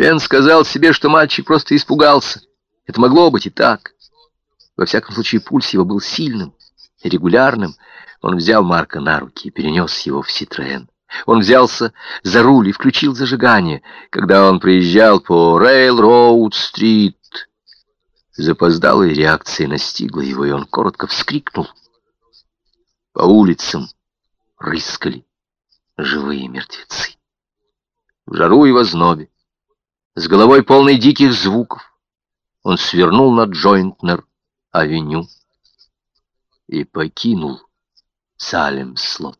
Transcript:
Бен сказал себе, что мальчик просто испугался. Это могло быть и так. Во всяком случае, пульс его был сильным регулярным. Он взял Марка на руки и перенес его в Ситроэн. Он взялся за руль и включил зажигание, когда он приезжал по Рейл-Роуд-стрит. Запоздалая реакция настигла его, и он коротко вскрикнул. По улицам рыскали живые мертвецы. В жару и в ознобе, с головой полной диких звуков, он свернул на Джойнтнер-авеню и покинул Салем-слот.